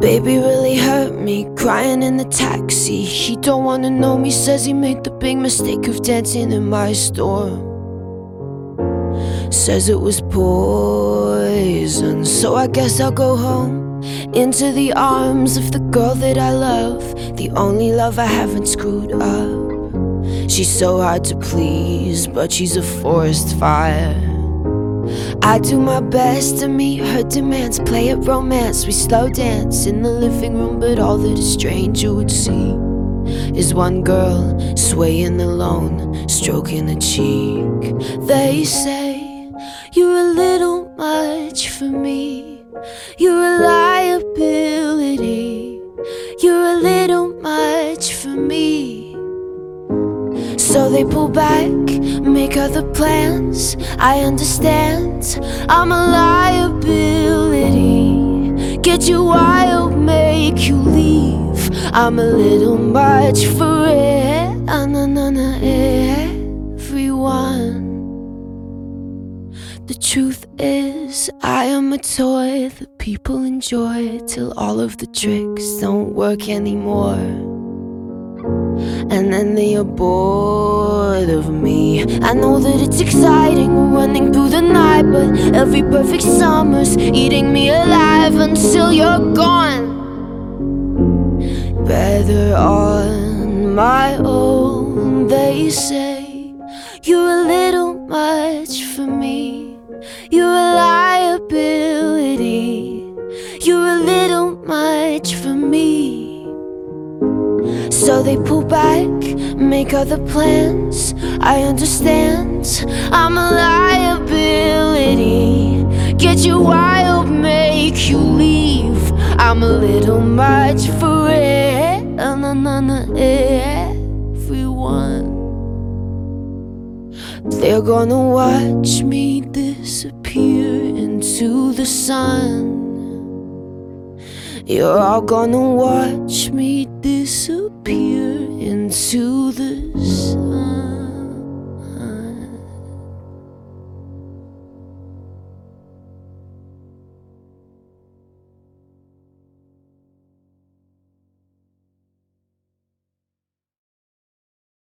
Baby really hurt me, crying in the taxi. He don't wanna know me, says he made the big mistake of dancing in my store. Says it was poison, so I guess I'll go home. Into the arms of the girl that I love, the only love I haven't screwed up. She's so hard to please, but she's a forest fire. I do my best to meet her demands, play at romance. We slow dance in the living room, but all that a stranger would see is one girl swaying alone, stroking a cheek. They say you're a little much for me, you're a liability, you're a little much for me. So they pull back, other plans. I understand, I'm a liability. Get you wild, make you leave. I'm a little much for everyone. The truth is, I am a toy that people enjoy till all of the tricks don't work anymore. And then they are bored of me. I know that it's exciting running through the night, but every perfect summer's eating me alive until you're gone. Better on my own, they say. You're a little much for me. You're a So they pull back, make other plans. I understand, I'm a liability. Get you wild, make you leave. I'm a little much for everyone. They're gonna watch me disappear into the sun. You're all gonna watch me disappear into the.